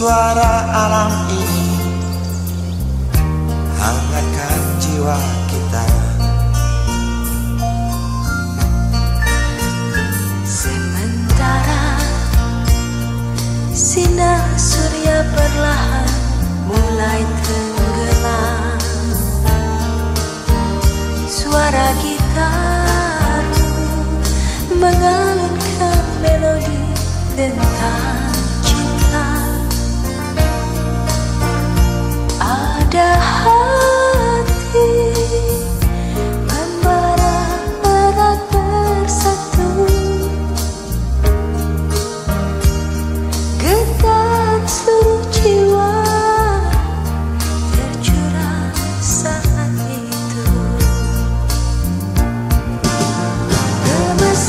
Suara alam ini. Hangatkan jiwa kita. Sementara Sinar surya perlahan mulai tenggelam. Suara gitar mengalunkan melodi tentang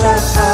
Kemesraan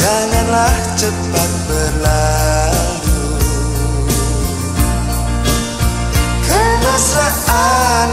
Janganlah cepat berlalu. Kemesraan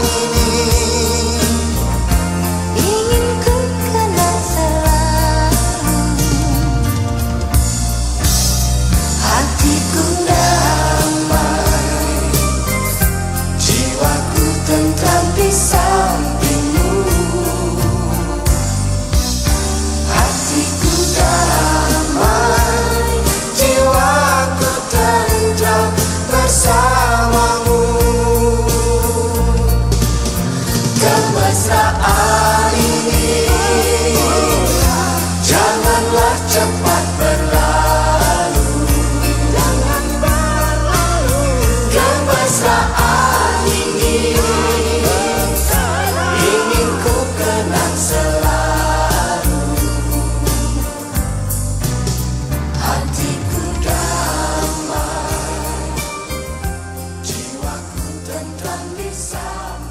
sound.